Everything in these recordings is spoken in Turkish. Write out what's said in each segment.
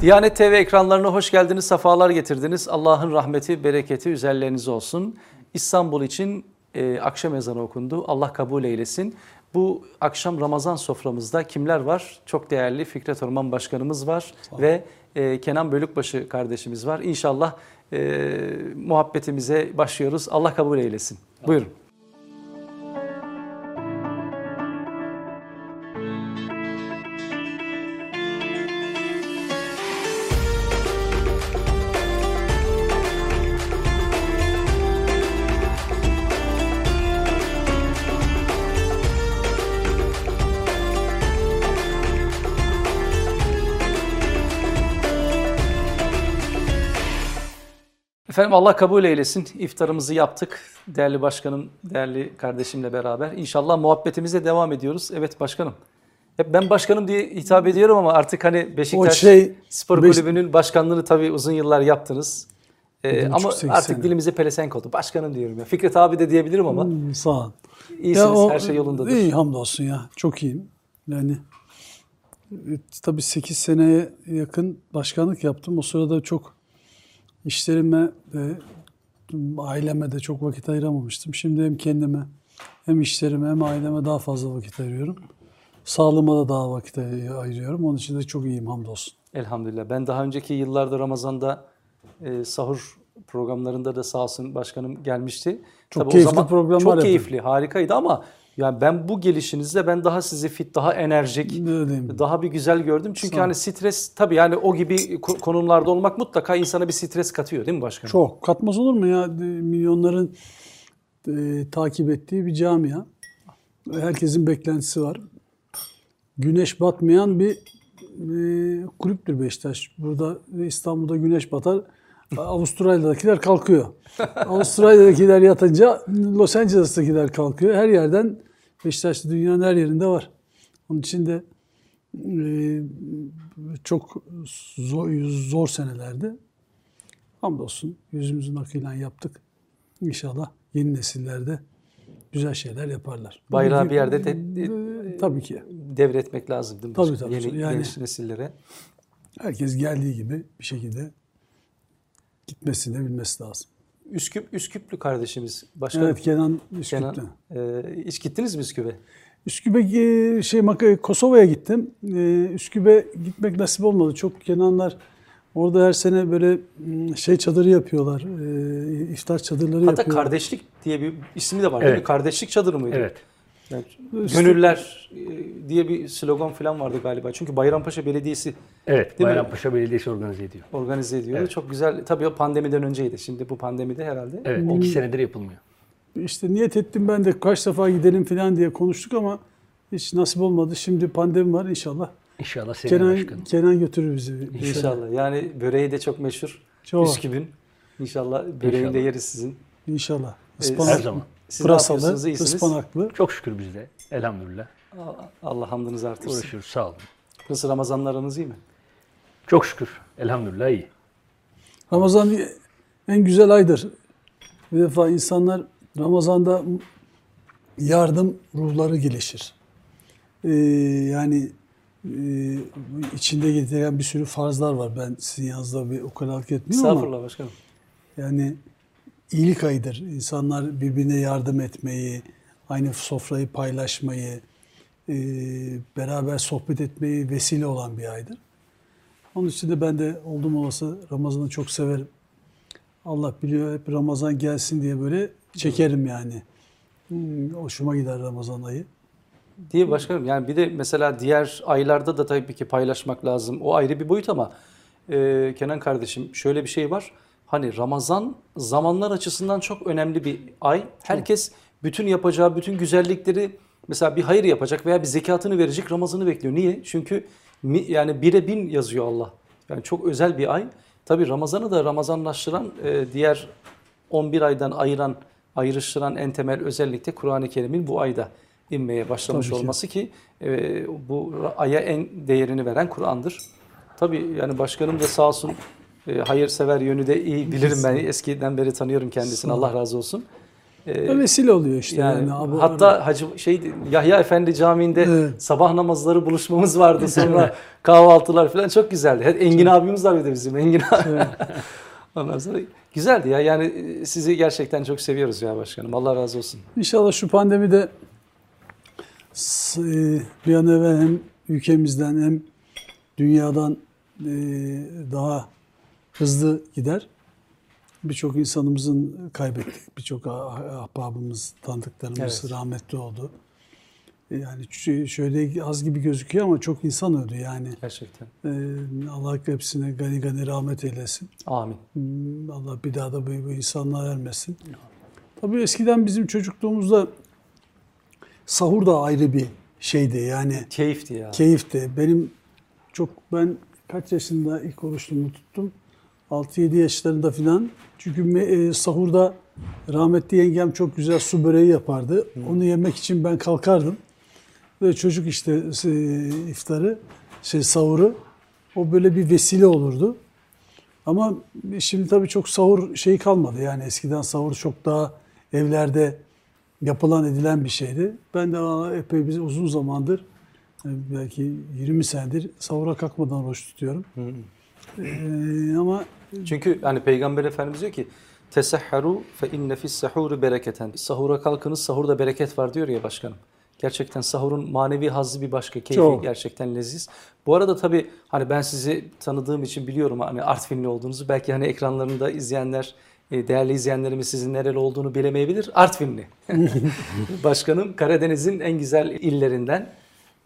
Diyanet TV ekranlarına hoş geldiniz, sefalar getirdiniz. Allah'ın rahmeti, bereketi üzerlerinize olsun. İstanbul için e, akşam ezanı okundu. Allah kabul eylesin. Bu akşam Ramazan soframızda kimler var? Çok değerli Fikret Orman Başkanımız var ve e, Kenan Bölükbaşı kardeşimiz var. İnşallah e, muhabbetimize başlıyoruz. Allah kabul eylesin. Buyurun. Efendim Allah kabul eylesin. İftarımızı yaptık. Değerli başkanım, değerli kardeşimle beraber. İnşallah muhabbetimize devam ediyoruz. Evet başkanım. Hep ben başkanım diye hitap ediyorum ama artık hani Beşiktaş şey, Spor Beş- Kulübü'nün başkanlığını tabii uzun yıllar yaptınız. Ee, ama artık sene. dilimize pelesenk oldu. Başkanım diyorum ya. Fikret abi de diyebilirim ama. Hmm, Sağ ol. İyisiniz, o- her şey yolundadır. İyi hamdolsun ya. Çok iyiyim. Yani e, tabii 8 seneye yakın başkanlık yaptım. O sırada çok işlerime ve aileme de çok vakit ayıramamıştım. Şimdi hem kendime hem işlerime hem aileme daha fazla vakit ayırıyorum. Sağlığıma da daha vakit ay- ayırıyorum. Onun için de çok iyiyim hamdolsun. Elhamdülillah. Ben daha önceki yıllarda Ramazan'da e, sahur programlarında da sağ olsun başkanım gelmişti. Çok Tabii o keyifli zaman programlar Çok keyifli, harikaydı ama yani ben bu gelişinizle ben daha sizi fit, daha enerjik, Öyleyim. daha bir güzel gördüm. Çünkü Sağ hani stres tabii yani o gibi ko- konumlarda olmak mutlaka insana bir stres katıyor değil mi başkanım? Çok. Katmaz olur mu ya? Milyonların e, takip ettiği bir camia. Herkesin beklentisi var. Güneş batmayan bir e, kulüptür Beşiktaş. Burada İstanbul'da güneş batar. Avustralya'dakiler kalkıyor. Avustralya'dakiler yatınca Los Angeles'takiler kalkıyor. Her yerden Beşiktaşlı dünyanın her yerinde var. Onun için de e, çok zor, zor senelerde Hamdolsun yüzümüzün akıyla yaptık. İnşallah yeni nesillerde güzel şeyler yaparlar. Bayrağı bir yerde de- Ee, tabii ki. Devretmek lazım değil mi? Tabii, tabii. Yeni Yani- genç nesillere. Herkes geldiği gibi bir şekilde gitmesini bilmesi lazım. Üsküp, Üsküplü kardeşimiz. Başkanım, Evet Kenan Kenan, Üsküp'te. e, hiç gittiniz mi Üsküp'e? Üsküp'e e, şey Kosova'ya gittim. E, Üsküp'e gitmek nasip olmadı. Çok Kenanlar orada her sene böyle şey çadırı yapıyorlar. E, iftar çadırları Hatta yapıyorlar. kardeşlik diye bir ismi de var değil mi? Evet. Kardeşlik çadırı mıydı? Evet. Yani Gönüller e, diye bir slogan falan vardı galiba. Çünkü Bayrampaşa Belediyesi Evet. Değil mi? Bayrampaşa Belediyesi organize ediyor. organize ediyordu. Evet. Çok güzel. Tabii o pandemiden önceydi. Şimdi bu pandemide herhalde. Evet. Hmm. iki senedir yapılmıyor. İşte niyet ettim ben de kaç defa gidelim falan diye konuştuk ama hiç nasip olmadı. Şimdi pandemi var inşallah. İnşallah seneye Kenan, başkanım. Kenan götürür bizi. İnşallah. Yani böreği de çok meşhur. Çok. Üsküp'ün. İnşallah böreğini de İnşallah. yeriz sizin. İnşallah. Ee, Her Ispanak, zaman. Siz pırasalı, ıspanaklı. Çok şükür biz de. Elhamdülillah. Allah hamdınızı artırsın. Uğraşıyoruz. Sağ olun. Nasıl Ramazanlarınız iyi mi? Çok şükür. Elhamdülillah iyi. Ramazan en güzel aydır. Bir defa insanlar Ramazan'da yardım ruhları gelişir. Ee, yani e, içinde getiren bir sürü farzlar var. Ben sizin yanınızda bir ukalalık etmiyorum ama Estağfurullah başkanım. yani iyilik ayıdır. İnsanlar birbirine yardım etmeyi, aynı sofrayı paylaşmayı, e, beraber sohbet etmeyi vesile olan bir aydır. Onun için de ben de oldum olası Ramazan'ı çok severim. Allah biliyor hep Ramazan gelsin diye böyle çekerim yani. Hmm, hoşuma gider Ramazan ayı. Diye başkanım yani bir de mesela diğer aylarda da tabii ki paylaşmak lazım. O ayrı bir boyut ama e, Kenan kardeşim şöyle bir şey var. Hani Ramazan zamanlar açısından çok önemli bir ay. Herkes bütün yapacağı bütün güzellikleri mesela bir hayır yapacak veya bir zekatını verecek Ramazan'ı bekliyor. Niye? Çünkü yani bire bin yazıyor Allah. Yani çok özel bir ay. Tabii Ramazan'ı da Ramazanlaştıran e, diğer 11 aydan ayıran, ayrıştıran en temel özellik de Kur'an-ı Kerim'in bu ayda inmeye başlamış Tabii ki. olması ki e, bu aya en değerini veren Kur'an'dır. Tabii yani başkanım da sağ olsun e, hayırsever yönü de iyi bilirim ben eskiden beri tanıyorum kendisini. Allah razı olsun. e, Vesile oluyor işte. yani, Yani, abi- hatta Hacı şey Yahya Efendi Camii'nde Evet. sabah namazları buluşmamız vardı. Sonra kahvaltılar falan çok güzeldi. Engin abimiz var bir de bizim. Engin abi. Ondan sonra güzeldi ya. Yani e, sizi gerçekten çok seviyoruz ya başkanım. Allah razı olsun. İnşallah şu pandemide e, bir an evvel hem ülkemizden hem dünyadan e, daha hızlı gider. Birçok insanımızın kaybettik. Birçok ah- ahbabımız, tanıdıklarımız Evet. rahmetli oldu. Yani şöyle az gibi gözüküyor ama çok insan öldü yani. Gerçekten. E, Allah hepsine gani gani rahmet eylesin. Amin. Hmm, Allah bir daha da bu, bu insanlar vermesin. Tabii eskiden bizim çocukluğumuzda sahur da ayrı bir şeydi yani Keyifti ya. keyifti. Benim çok ben kaç yaşında ilk oruçluğumu tuttum? 6-7 yaşlarında filan. Çünkü e, sahurda rahmetli yengem çok güzel su böreği yapardı. Onu yemek için ben kalkardım. Ve çocuk işte e, iftarı, şey sahuru o böyle bir vesile olurdu. Ama şimdi tabii çok sahur şeyi kalmadı. Yani eskiden sahur çok daha evlerde yapılan edilen bir şeydi. Ben de epey bir uzun zamandır e, belki 20 senedir sahura kalkmadan oruç tutuyorum. Ee, ama Çünkü hani Peygamber Efendimiz diyor ki Tesahharu fe inne fis sahuri bereketen. Sahura kalkınız sahurda bereket var diyor ya başkanım. Gerçekten sahurun manevi hazzı bir başka. Keyfi Çok. gerçekten leziz. Bu arada tabii hani ben sizi tanıdığım için biliyorum hani Artvinli olduğunuzu. Belki hani ekranlarında izleyenler, e, değerli izleyenlerimiz sizin nereli olduğunu bilemeyebilir. Artvinli. Başkanım Karadeniz'in en güzel illerinden.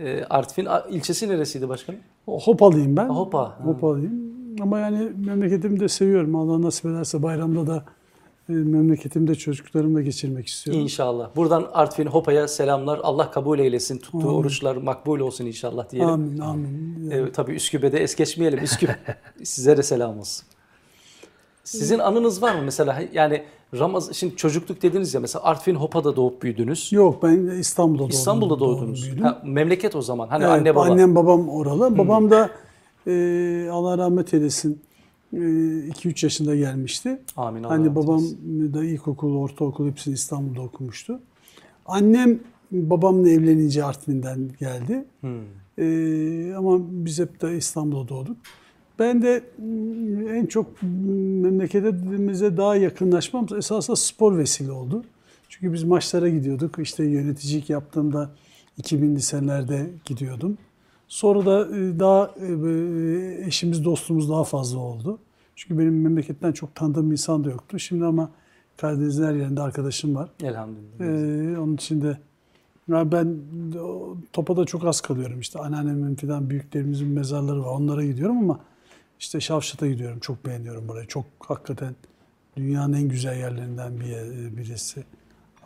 E, Artvin ilçesi neresiydi başkanım? Hopalıyım ben. Hopa. Hopalıyım. Ama yani memleketimi de seviyorum. Allah nasip ederse bayramda da e, memleketimde çocuklarımla geçirmek istiyorum. İnşallah. Buradan Artvin Hopa'ya selamlar. Allah kabul eylesin. Tuttuğu oruçlar makbul olsun inşallah diyelim. Amin, amin. Ee, tabii Üsküp'e es geçmeyelim. Üsküp size de selam olsun. Sizin anınız var mı mesela? Yani Ramazan, şimdi çocukluk dediniz ya mesela Artvin Hopa'da doğup büyüdünüz. Yok ben İstanbul'da doğdum. İstanbul'da doğdum, doğdunuz. büyüdüm. Ha, memleket o zaman. Hani Evet, anne baba. Annem babam oralı. Babam da e, Allah rahmet eylesin 2-3 yaşında gelmişti. Amin. Allah rahmet babam da ilkokul, ortaokul hepsini İstanbul'da okumuştu. Annem babamla evlenince Artvin'den geldi. Hmm. Ee, ama biz hep de İstanbul'da doğduk. Ben de mm, en çok memleketimize daha yakınlaşmam esasında spor vesile oldu. Çünkü biz maçlara gidiyorduk. İşte yöneticilik yaptığımda 2000'li senelerde gidiyordum. Sonra da e, daha e, eşimiz, dostumuz daha fazla oldu. Çünkü benim memleketten çok tanıdığım insan da yoktu. Şimdi ama Karadeniz'in her yerinde arkadaşım var. Elhamdülillah. Ee, onun için de ya ben topa da çok az kalıyorum. İşte anneannemin falan büyüklerimizin mezarları var. Onlara gidiyorum ama işte Şavşat'a gidiyorum. Çok beğeniyorum burayı. Çok hakikaten dünyanın en güzel yerlerinden bir yer- birisi.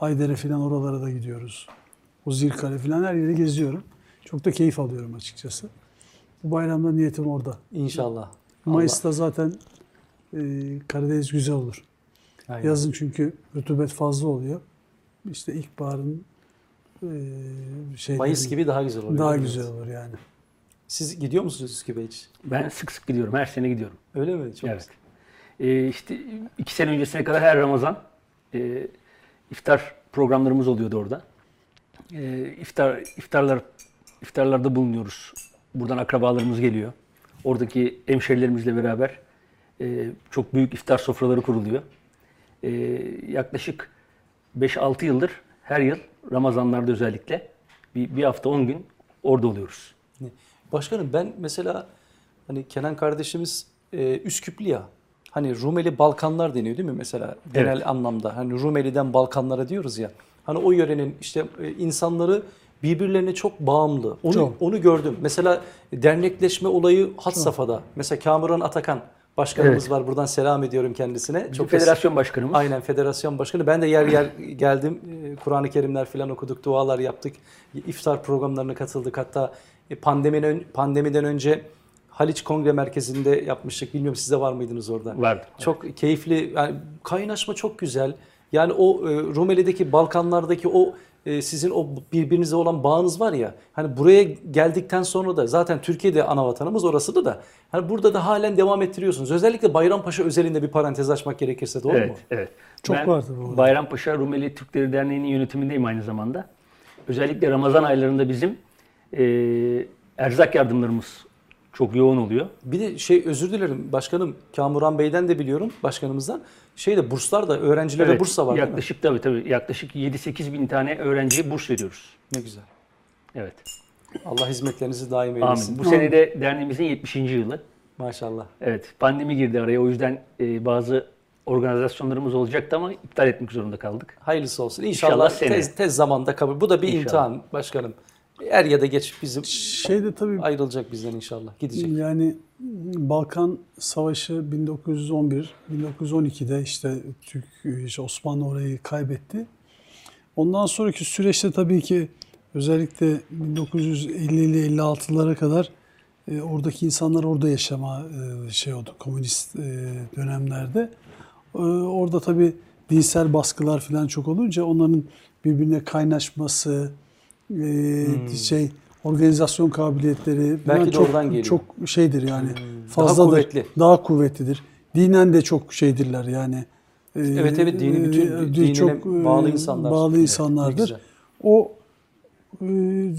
Aydere falan oralara da gidiyoruz. O Zilkale falan her yeri geziyorum. Çok da keyif alıyorum açıkçası. Bu bayramda niyetim orada. İnşallah. Mayıs'ta zaten e, Karadeniz güzel olur. Allah- Aynen. Yazın çünkü rutubet fazla oluyor. İşte ilkbaharın e, şeyleri Mayıs gibi daha güzel oluyor. daha güzel olur yani. Siz gidiyor musunuz Üsküp'e hiç? Ben sık sık gidiyorum. Her sene gidiyorum. Öyle mi? Çok evet. Ee, işte iki sene öncesine kadar her Ramazan e, iftar programlarımız oluyordu orada. E, iftar iftarlar iftarlarda bulunuyoruz. Buradan akrabalarımız geliyor. Oradaki hemşerilerimizle beraber e, çok büyük iftar sofraları kuruluyor. E, yaklaşık 5-6 yıldır her yıl Ramazanlarda özellikle bir, bir hafta 10 gün orada oluyoruz. Başkanım ben mesela hani Kenan kardeşimiz e, Üsküplü ya. Hani Rumeli Balkanlar deniyor değil mi mesela genel Evet. anlamda. Hani Rumeli'den Balkanlara diyoruz ya. Hani o yörenin işte e, insanları birbirlerine çok bağımlı. Onu Çok. onu gördüm. Mesela dernekleşme olayı had safhada. Mesela Kamuran Atakan başkanımız Evet. var. Buradan selam ediyorum kendisine. Çok Çok federasyon başkanımız. Aynen federasyon başkanı. Ben de yer yer geldim. Ee, Kur'an-ı Kerimler falan okuduk, dualar yaptık. İftar programlarına katıldık. Hatta e, pandemiden, pandemiden önce Haliç Kongre Merkezi'nde yapmıştık. Bilmiyorum siz de var mıydınız orada? Vardı. Çok keyifli. Yani kaynaşma çok güzel. Yani o e, Rumeli'deki, Balkanlardaki o e, sizin o birbirinize olan bağınız var ya. Hani buraya geldikten sonra da zaten Türkiye'de ana vatanımız orası da da. Hani burada da halen devam ettiriyorsunuz. Özellikle Bayrampaşa özelinde bir parantez açmak gerekirse doğru evet, mu? Evet. Çok ben vardı bu arada. Bayrampaşa Rumeli Türkleri Derneği'nin yönetimindeyim aynı zamanda. Özellikle Ramazan aylarında bizim e, erzak yardımlarımız çok yoğun oluyor. Bir de şey özür dilerim başkanım Kamuran Bey'den de biliyorum başkanımızdan. Şeyde burslar da öğrencilere Evet, burs da var değil mi? yaklaşık tabii tabii yaklaşık 7-8 bin tane öğrenciye burs veriyoruz. Ne güzel. Evet. Allah hizmetlerinizi daim eylesin. Amin. Bu sene de derneğimizin 70. yılı. Maşallah. Evet. Pandemi girdi araya. O yüzden e, bazı organizasyonlarımız olacaktı ama iptal etmek zorunda kaldık. Hayırlısı olsun. İnşallah, İnşallah tez, tez zamanda kabul. Bu da bir İnşallah. imtihan başkanım. Er ya da geç bizim Şeyde tabii ayrılacak bizden inşallah. Gidecek. Yani Balkan Savaşı 1911, 1912'de işte Türk işte Osmanlı orayı kaybetti. Ondan sonraki süreçte tabii ki özellikle 1950'li 56'lara kadar e, oradaki insanlar orada yaşama e, şey oldu komünist e, dönemlerde. E, orada tabii dinsel baskılar falan çok olunca onların birbirine kaynaşması, e, şey organizasyon kabiliyetleri Hmm. Belki çok, oradan geliyor. çok şeydir yani Daha fazladır. kuvvetli. Daha kuvvetlidir. Dinen de çok şeydirler yani. E, Evet, evet, dini bütün e, dinine e, bağlı insanlar. Bağlı Evet, insanlardır. o e,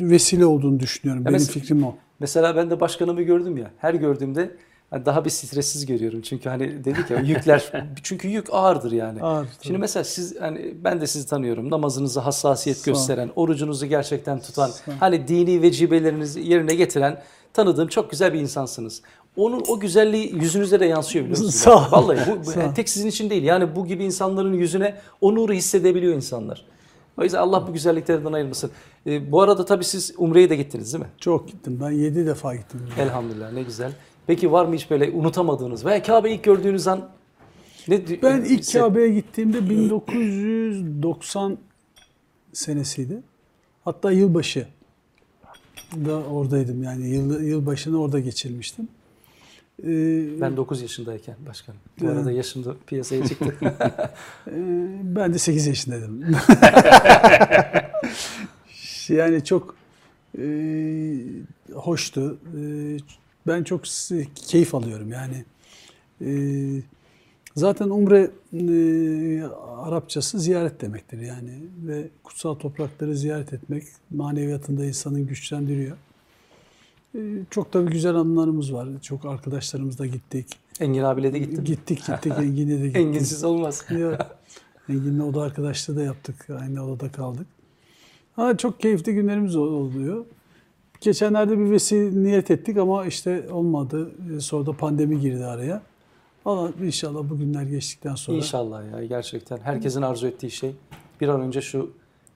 vesile olduğunu düşünüyorum. Benim mesela- fikrim o. Mesela ben de başkanımı gördüm ya. Her gördüğümde hani daha bir stressiz görüyorum. Çünkü hani dedik ya yükler çünkü yük ağırdır yani. Ağır, Şimdi tabii. mesela siz hani ben de sizi tanıyorum. Namazınızı hassasiyet Sağ gösteren, orucunuzu gerçekten tutan, Sağ hani dini vecibelerinizi yerine getiren tanıdığım çok güzel bir insansınız. Onun o güzelliği yüzünüze de yansıyor biliyor musunuz? Sağ ol. Vallahi bu, bu ol. tek sizin için değil. Yani bu gibi insanların yüzüne o nuru hissedebiliyor insanlar. O yüzden Allah bu güzelliklerden ayırmasın. Ee, bu arada tabii siz Umre'ye de gittiniz değil mi? Çok gittim. Ben 7 defa gittim. Elhamdülillah ne güzel. Peki var mı hiç böyle unutamadığınız veya Kabe'yi ilk gördüğünüz an ne Ben ilk Kabe'ye gittiğimde 1990 senesiydi. Hatta yılbaşı da oradaydım yani yıl, yılbaşını orada geçirmiştim. Ee, Ben 9 yaşındayken başkanım. Bu Evet. arada yaşım da piyasaya çıktı. Ee, Ben de 8 yaşındaydım. yani çok e, hoştu. E, ben çok keyif alıyorum yani. E, zaten umre e, Arapçası ziyaret demektir yani ve kutsal toprakları ziyaret etmek maneviyatında insanı güçlendiriyor. E, çok da güzel anılarımız var. Çok arkadaşlarımızla gittik. Engin abiyle de gittim. Gittik gittik Engin'e de gittik. Enginsiz olmaz. Ya, Engin'le oda arkadaşlığı da yaptık. Aynı odada kaldık. Ha, çok keyifli günlerimiz ol- oluyor. Geçenlerde bir vesile niyet ettik ama işte olmadı. Sonra da pandemi girdi araya. Ama inşallah bu günler geçtikten sonra İnşallah ya gerçekten. Herkesin arzu ettiği şey bir an önce şu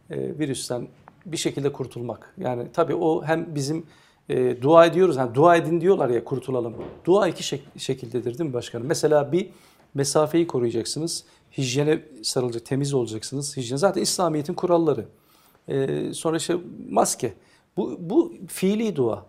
e, virüsten bir şekilde kurtulmak. Yani tabii o hem bizim e, dua ediyoruz. Yani dua edin diyorlar ya kurtulalım. Dua iki şek- şekildedir değil mi başkanım? Mesela bir mesafeyi koruyacaksınız. Hijyene sarılacak, temiz olacaksınız. Hijyen zaten İslamiyet'in kuralları. E, sonra işte maske. Bu, bu fiili dua.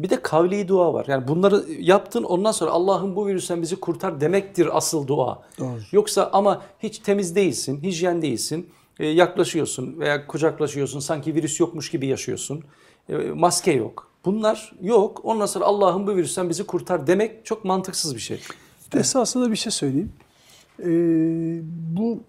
Bir de kavli dua var. Yani bunları yaptın ondan sonra Allah'ım bu virüsten bizi kurtar demektir asıl dua. Doğru. Yoksa ama hiç temiz değilsin, hijyen değilsin, e, yaklaşıyorsun veya kucaklaşıyorsun, sanki virüs yokmuş gibi yaşıyorsun, e, maske yok. Bunlar yok. Ondan sonra Allah'ım bu virüsten bizi kurtar demek çok mantıksız bir şey. Esasında bir şey söyleyeyim. Ee, bu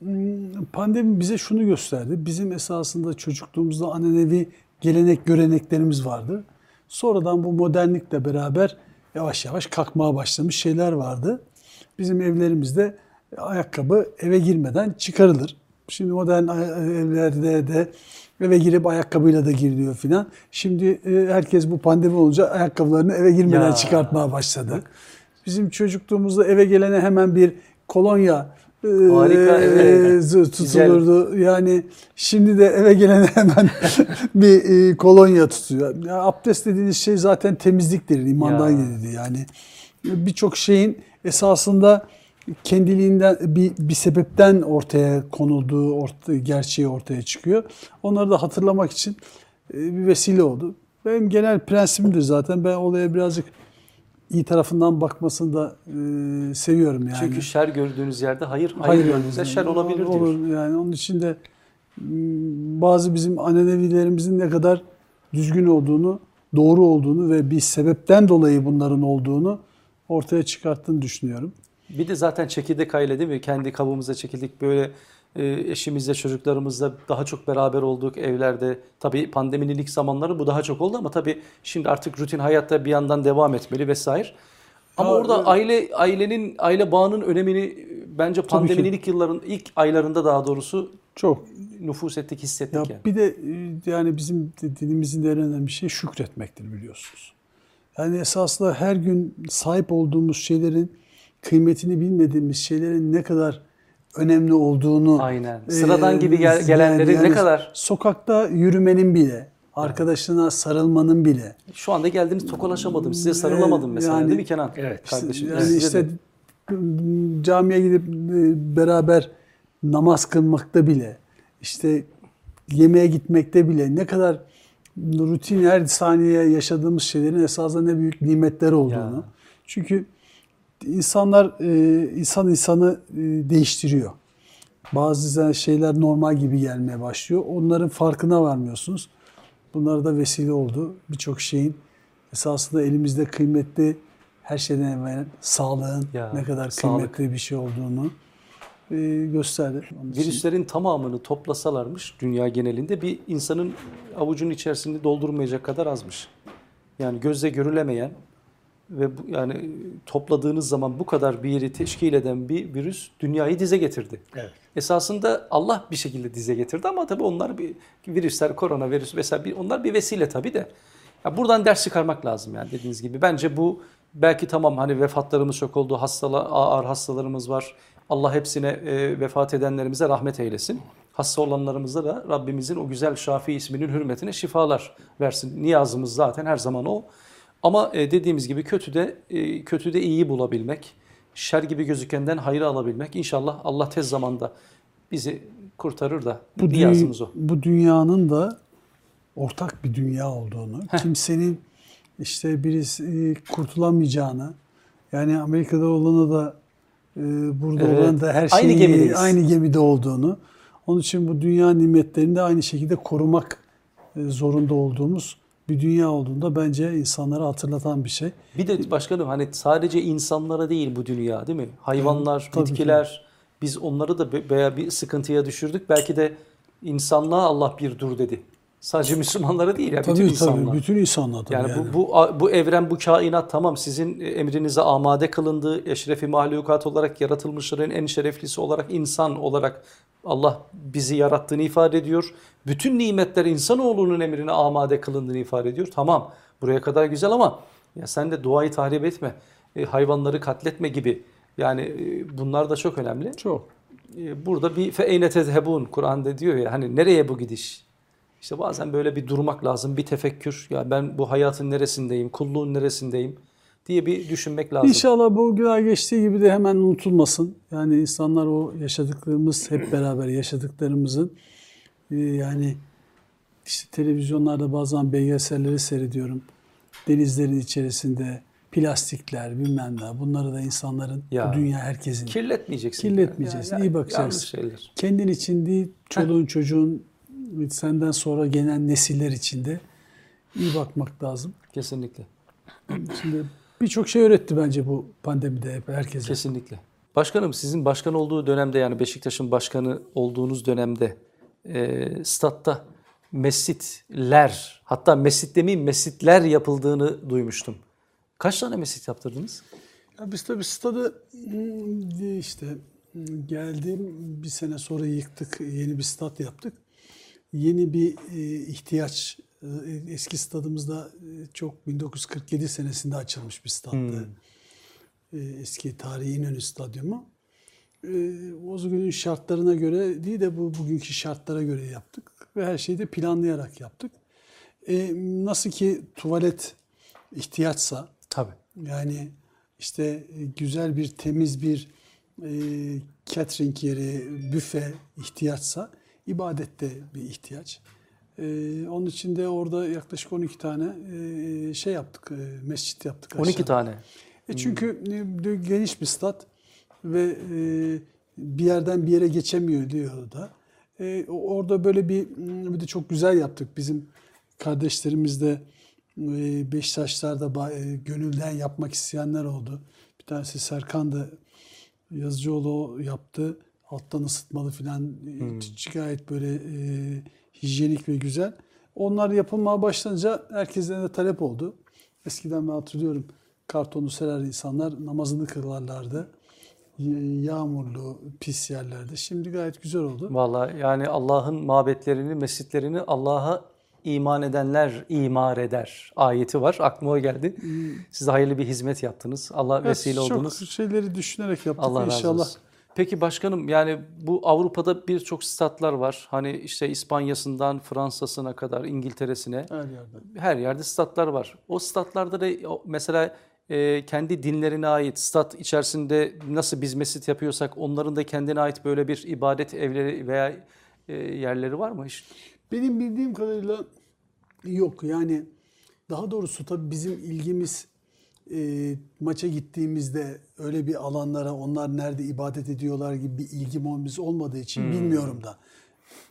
pandemi bize şunu gösterdi. Bizim esasında çocukluğumuzda ananevi gelenek göreneklerimiz vardı. Sonradan bu modernlikle beraber yavaş yavaş kalkmaya başlamış şeyler vardı. Bizim evlerimizde ayakkabı eve girmeden çıkarılır. Şimdi modern evlerde de eve girip ayakkabıyla da giriliyor filan. Şimdi e, herkes bu pandemi olunca ayakkabılarını eve girmeden Ya. çıkartmaya başladı. Bizim çocukluğumuzda eve gelene hemen bir kolonya Harika, evet. z- tutulurdu. Yani şimdi de eve gelene hemen bir e, kolonya tutuyor. Ya, abdest dediğiniz şey zaten temizliktir, imandan Ya. gelirdi. Yani birçok şeyin esasında kendiliğinden bir, bir sebepten ortaya konulduğu orta, gerçeği ortaya çıkıyor. Onları da hatırlamak için e, bir vesile oldu. Benim genel prensibimdir zaten. Ben olaya birazcık iyi tarafından bakmasını da e, seviyorum yani. Çünkü şer gördüğünüz yerde hayır, hayır, Hayır gördüğünüzde şer olabilir diyor. Olur yani onun için de m, bazı bizim annenevilerimizin ne kadar düzgün olduğunu, doğru olduğunu ve bir sebepten dolayı bunların olduğunu ortaya çıkarttığını düşünüyorum. Bir de zaten çekirdek aile değil mi? Kendi kabuğumuza çekildik böyle eşimizle çocuklarımızla daha çok beraber olduk evlerde. Tabii pandeminin ilk zamanları bu daha çok oldu ama tabii şimdi artık rutin hayatta bir yandan devam etmeli vesaire. Ama Ya, orada evet. aile ailenin aile bağının önemini bence pandeminin ilk yılların ilk aylarında daha doğrusu Çok. nüfus ettik, hissettik Ya yani. bir de e, yani bizim dinimizin en önemli şey şükretmektir biliyorsunuz. Yani esasında her gün sahip olduğumuz şeylerin kıymetini bilmediğimiz şeylerin ne kadar önemli olduğunu Aynen. Sıradan e, gibi gel- gelenleri ne kadar- sokakta yürümenin bile, arkadaşına sarılmanın bile Şu anda geldiniz tokalaşamadım. Size sarılamadım mesela yani- değil mi Kenan? Evet. Kardeşim. yani size işte de. camiye gidip e, beraber namaz kılmakta bile işte yemeğe gitmekte bile ne kadar rutin her saniye yaşadığımız şeylerin esasında ne büyük nimetler olduğunu. Ya. Çünkü insanlar e, insan insanı e, değiştiriyor. Bazı şeyler normal gibi gelmeye başlıyor. Onların farkına varmıyorsunuz. Bunlar da vesile oldu. Birçok şeyin esasında elimizde kıymetli her şeyden evvel sağlığın Ya, ne kadar sağlık. kıymetli bir şey olduğunu e, gösterdi. Onun için- Virüslerin tamamını toplasalarmış dünya genelinde bir insanın avucunun içerisinde doldurmayacak kadar azmış. Yani gözle görülemeyen ve bu, yani topladığınız zaman bu kadar bir yeri teşkil eden bir virüs dünyayı dize getirdi. Evet. Esasında Allah bir şekilde dize getirdi ama tabii onlar bir virüsler, koronavirüs vesaire bir, onlar bir vesile tabii de. Ya buradan ders çıkarmak lazım yani dediğiniz gibi. Bence bu belki tamam hani vefatlarımız çok oldu, hastala, ağır hastalarımız var. Allah hepsine e, vefat edenlerimize rahmet eylesin. Hasta olanlarımıza da Rabbimizin o güzel Şafi isminin hürmetine şifalar versin. Niyazımız zaten her zaman o. Ama e, dediğimiz gibi kötüde e, kötüde iyiyi bulabilmek, şer gibi gözükenden hayrı alabilmek. İnşallah Allah tez zamanda bizi kurtarır da bu, niyazımız o. bu dünyanın da ortak bir dünya olduğunu, kimsenin işte birisi e, kurtulamayacağını, yani Amerika'da olanı da burada Evet. olan da her Aynı şeyin gemideyiz. aynı gemide olduğunu, onun için bu dünya nimetlerini de aynı şekilde korumak zorunda olduğumuz bir dünya olduğunda bence insanlara hatırlatan bir şey. Bir de başkanım hani sadece insanlara değil bu dünya değil mi? Hayvanlar, Tabii ki. bitkiler biz onları da veya bir sıkıntıya düşürdük. Belki de insanlığa Allah bir dur dedi. Sadece Müslümanlara değil ya bütün Tabii insanlar. tabii bütün insanlar tabii Yani, yani. bu, bu bu evren, bu kainat tamam sizin emrinize amade kılındı. Eşrefi mahlukat olarak yaratılmışların en şereflisi olarak insan olarak Allah bizi yarattığını ifade ediyor. Bütün nimetler insanoğlunun emrine amade kılındığını ifade ediyor. Tamam buraya kadar güzel ama ya sen de doğayı tahrip etme. e, hayvanları katletme gibi. Yani e, bunlar da çok önemli. Çok. E, burada bir fe eyne tezhebun Kur'an'da diyor ya hani nereye bu gidiş? İşte bazen böyle bir durmak lazım, bir tefekkür. Ya ben bu hayatın neresindeyim, kulluğun neresindeyim diye bir düşünmek lazım. İnşallah bu günah geçtiği gibi de hemen unutulmasın. Yani insanlar o yaşadıklarımız hep beraber yaşadıklarımızın e, yani işte televizyonlarda bazen belgeselleri seyrediyorum. Denizlerin içerisinde plastikler bilmem ne bunları da insanların Ya. bu dünya herkesin Kirletmeyeceksin. Kirletmeyeceksin, iyi bakacaksın. Kendin için değil çoluğun çocuğun senden sonra gelen nesiller için de iyi bakmak lazım. Kesinlikle. Şimdi birçok şey öğretti bence bu pandemide hep herkese. Kesinlikle. Başkanım sizin başkan olduğu dönemde yani Beşiktaş'ın başkanı olduğunuz dönemde e, statta mescitler hatta mescit demeyeyim mescitler yapıldığını duymuştum. Kaç tane mescit yaptırdınız? Ya biz tabii stadı hmm, işte hmm, geldim bir sene sonra yıktık yeni bir stat yaptık. Yeni bir e, ihtiyaç e, eski stadımızda e, çok 1947 senesinde açılmış bir stattı. E, eski tarihi İnönü Stadyumu. O günün şartlarına göre değil de bu bugünkü şartlara göre yaptık ve her şeyi de planlayarak yaptık. E, nasıl ki tuvalet ihtiyaçsa Tabii. yani işte güzel bir temiz bir e, catering yeri, büfe ihtiyaçsa ibadette bir ihtiyaç. E, onun için de orada yaklaşık 12 tane e, şey yaptık, e, mescit yaptık. 12 aşağıda. tane. E çünkü de- geniş bir stat ve e, bir yerden bir yere geçemiyor diyor da. E, orada böyle bir bir de çok güzel yaptık. Bizim kardeşlerimiz de e, Beşiktaşlar'da e, gönülden yapmak isteyenler oldu. Bir tanesi Serkan da Yazıcıoğlu yaptı. Alttan ısıtmalı filan e, gayet böyle e, hijyenik ve güzel. Onlar yapılmaya başlanınca herkesten de talep oldu. Eskiden ben hatırlıyorum kartonu serer insanlar namazını kılarlardı. Yağmurlu, pis yerlerde. Şimdi gayet güzel oldu. Vallahi yani Allah'ın mabetlerini, mescitlerini Allah'a iman edenler imar eder ayeti var. Aklıma o geldi. Siz de hayırlı bir hizmet yaptınız. Allah Hmm. Evet, vesile çok oldunuz. şeyleri düşünerek yaptık Allah razı inşallah. olsun. Peki başkanım yani bu Avrupa'da birçok statlar var. Hani işte İspanya'sından Fransa'sına kadar İngiltere'sine Her yerde. her yerde statlar var. O statlarda da mesela e, kendi dinlerine ait stat içerisinde nasıl biz mescit yapıyorsak onların da kendine ait böyle bir ibadet evleri veya e, yerleri var mı hiç? Benim bildiğim kadarıyla yok. Yani daha doğrusu tabii bizim ilgimiz e, maça gittiğimizde öyle bir alanlara onlar nerede ibadet ediyorlar gibi bir ilgimiz olmadığı için bilmiyorum da.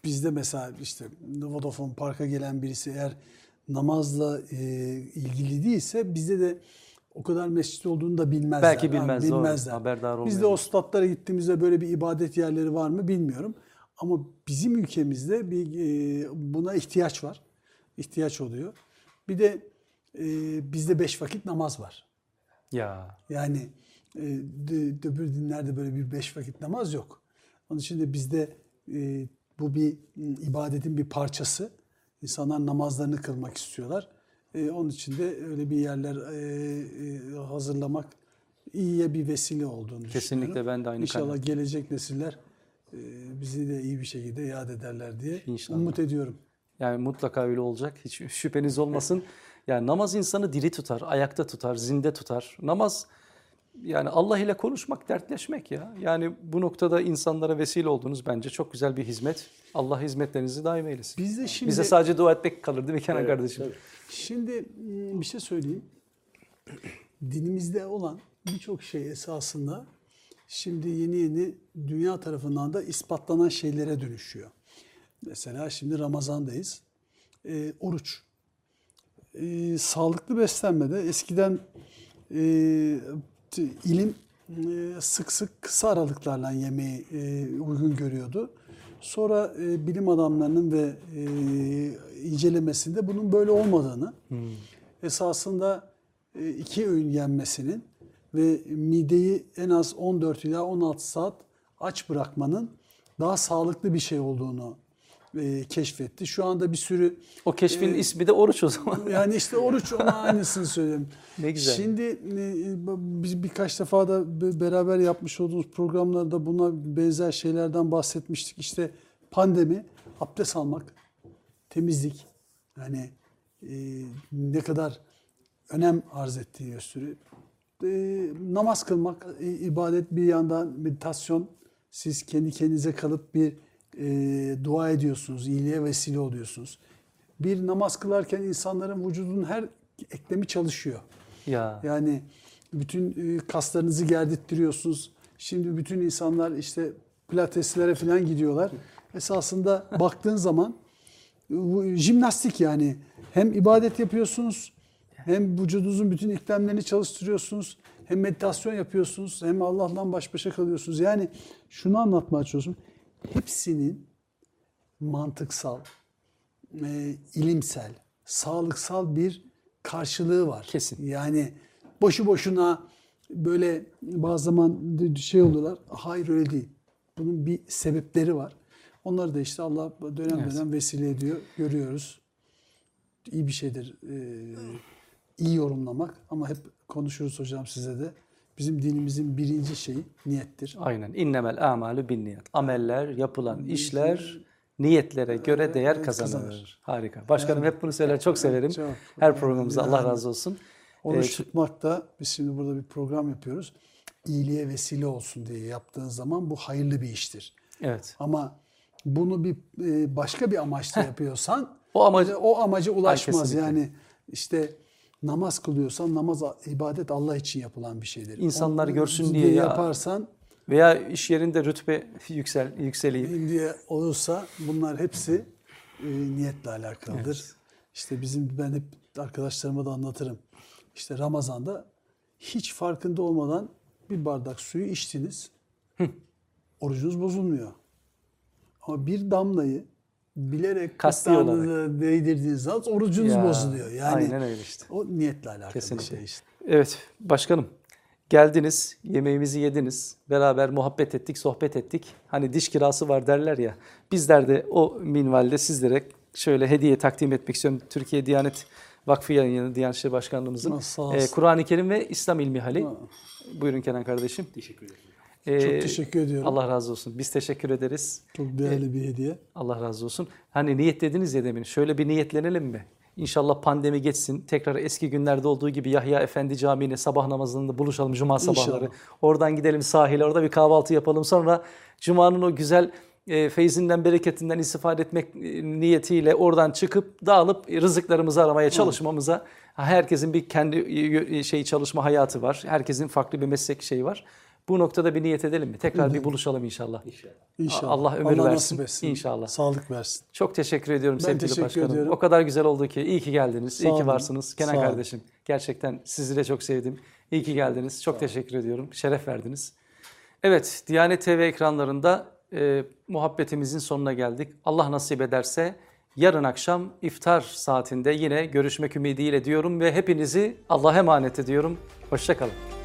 Bizde mesela işte Vodafone Park'a gelen birisi eğer namazla e, ilgili değilse bizde de o kadar mescit olduğunu da bilmezler. Belki Yani bilmez, doğru. bilmezler. Haberdar Biz de olmuyorlar. o statlara gittiğimizde böyle bir ibadet yerleri var mı bilmiyorum. Ama bizim ülkemizde bir e, buna ihtiyaç var. İhtiyaç oluyor. Bir de e, bizde beş vakit namaz var. Ya Yani e, öbür dinlerde böyle bir beş vakit namaz yok. Onun için de bizde e, bu bir m, ibadetin bir parçası. İnsanlar namazlarını kılmak istiyorlar. E, onun için de öyle bir yerler e, e, hazırlamak iyiye bir vesile olduğunu Kesinlikle ben de aynı İnşallah kanaat. gelecek nesiller e, bizi de iyi bir şekilde yad ederler diye İnşallah. umut ediyorum. yani mutlaka öyle olacak. Hiç şüpheniz olmasın. Yani namaz insanı diri tutar, ayakta tutar, zinde tutar. Namaz yani Allah ile konuşmak, dertleşmek ya. Yani bu noktada insanlara vesile oldunuz bence. Çok güzel bir hizmet. Allah hizmetlerinizi daim eylesin. Bizde şimdi Bize sadece dua etmek kalır değil mi Kenan kardeşim? Şimdi mm, bir şey söyleyeyim. Dinimizde olan birçok şey esasında şimdi yeni yeni dünya tarafından da ispatlanan şeylere dönüşüyor. Mesela şimdi Ramazan'dayız. Ee, oruç. Ee, sağlıklı beslenmede eskiden e, ilim e, sık sık kısa aralıklarla yemeği e, uygun görüyordu. Sonra e, bilim adamlarının ve e, incelemesinde bunun böyle olmadığını, esasında e, iki öğün yenmesinin ve mideyi en az 14 ila 16 saat aç bırakmanın daha sağlıklı bir şey olduğunu e, keşfetti. Şu anda bir sürü O keşfin ismi de oruç o zaman. yani işte oruç ona aynısını söyleyeyim. Ne güzel. Şimdi e, biz birkaç defa da be- beraber yapmış olduğumuz programlarda buna benzer şeylerden bahsetmiştik. İşte pandemi, abdest almak, temizlik. Yani e, ne kadar önem arz ettiği gösteriyor. E, namaz kılmak, e, ibadet bir yandan meditasyon. Siz kendi kendinize kalıp bir e, dua ediyorsunuz, iyiliğe vesile oluyorsunuz. Bir namaz kılarken insanların vücudunun her eklemi çalışıyor. ya. Yani bütün e, kaslarınızı gerdirttiriyorsunuz. Şimdi bütün insanlar işte pilateslere falan gidiyorlar. Esasında baktığın zaman bu jimnastik yani hem ibadet yapıyorsunuz hem vücudunuzun bütün eklemlerini çalıştırıyorsunuz. Hem meditasyon yapıyorsunuz hem Allah'la baş başa kalıyorsunuz. Yani şunu anlatmaya çalışıyorum. Hepsinin mantıksal, e, ilimsel, sağlıksal bir karşılığı var. Kesin. Yani boşu boşuna böyle bazı zaman şey oluyorlar. Hayır öyle değil. Bunun bir sebepleri var. Onları da işte Allah dönem Evet. dönem vesile ediyor. Görüyoruz. İyi bir şeydir. Ee, iyi yorumlamak ama hep konuşuruz hocam size de. Bizim dinimizin birinci şeyi niyettir. Aynen. İnnemel amalu bin niyet. Ameller, yapılan işler niyetlere göre değer evet, kazanır. kazanır. Harika. Başkanım hep bunu söyler. Çok severim. Çok. Her programımızda Allah Yani. razı olsun. Oruç Ee, tutmak da biz şimdi burada bir program yapıyoruz. İyiliğe vesile olsun diye yaptığın zaman bu hayırlı bir iştir. Evet. Ama bunu bir e, başka bir amaçla yapıyorsan O amacı- o amaca ulaşmaz. kesinlikle. yani işte namaz kılıyorsan namaz ibadet Allah için yapılan bir şeydir. İnsanlar Onu görsün diye ya- yaparsan Veya iş yerinde rütbe yüksel yükseleyim. diye olursa bunlar hepsi e, niyetle alakalıdır. İşte bizim ben hep arkadaşlarıma da anlatırım. İşte Ramazan'da hiç farkında olmadan bir bardak suyu içtiniz. Orucunuz bozulmuyor. Ama bir damlayı bilerek Kasti gırtlağınıza değdirdiğiniz zaman orucunuz Ya, bozuluyor. Yani aynen öyle işte. o niyetle alakalı Kesinlikle. şey işte. Evet başkanım geldiniz yemeğimizi yediniz beraber muhabbet ettik sohbet ettik. Hani diş kirası var derler ya bizler de o minvalde sizlere şöyle hediye takdim etmek istiyorum. Türkiye Diyanet Vakfı Yayını Diyanet İşleri Başkanlığımızın e, Kur'an-ı Kerim ve İslam İlmihali. Ha. Buyurun Kenan kardeşim. Teşekkür ederim. E, Çok teşekkür ediyorum. Allah razı olsun. Biz teşekkür ederiz. Çok değerli bir hediye. Allah razı olsun. Hani niyet dediniz ya demin. Şöyle bir niyetlenelim mi? İnşallah pandemi geçsin. Tekrar eski günlerde olduğu gibi Yahya Efendi Camii'ne sabah namazında buluşalım cuma sabahları. İnşallah. Oradan gidelim sahile, orada bir kahvaltı yapalım. Sonra cumanın o güzel e, feyzinden, bereketinden istifade etmek e, niyetiyle oradan çıkıp dağılıp rızıklarımızı aramaya çalışmamıza herkesin bir kendi e, şey çalışma hayatı var. Herkesin farklı bir meslek şeyi var. Bu noktada bir niyet edelim mi? Tekrar bir buluşalım inşallah. İnşallah. Allah ömür versin. nasip etsin. İnşallah. Sağlık versin. Çok teşekkür ediyorum Ben sevgili teşekkür başkanım. ediyorum. O kadar güzel oldu ki. İyi ki geldiniz. Sağ iyi ki olun. varsınız. Kenan Sağ olun. kardeşim. Gerçekten sizi de çok sevdim. İyi ki geldiniz. Çok teşekkür ediyorum. Şeref verdiniz. Evet, Diyanet TV ekranlarında e, muhabbetimizin sonuna geldik. Allah nasip ederse yarın akşam iftar saatinde yine görüşmek ümidiyle diyorum ve hepinizi Allah'a emanet ediyorum. Hoşçakalın.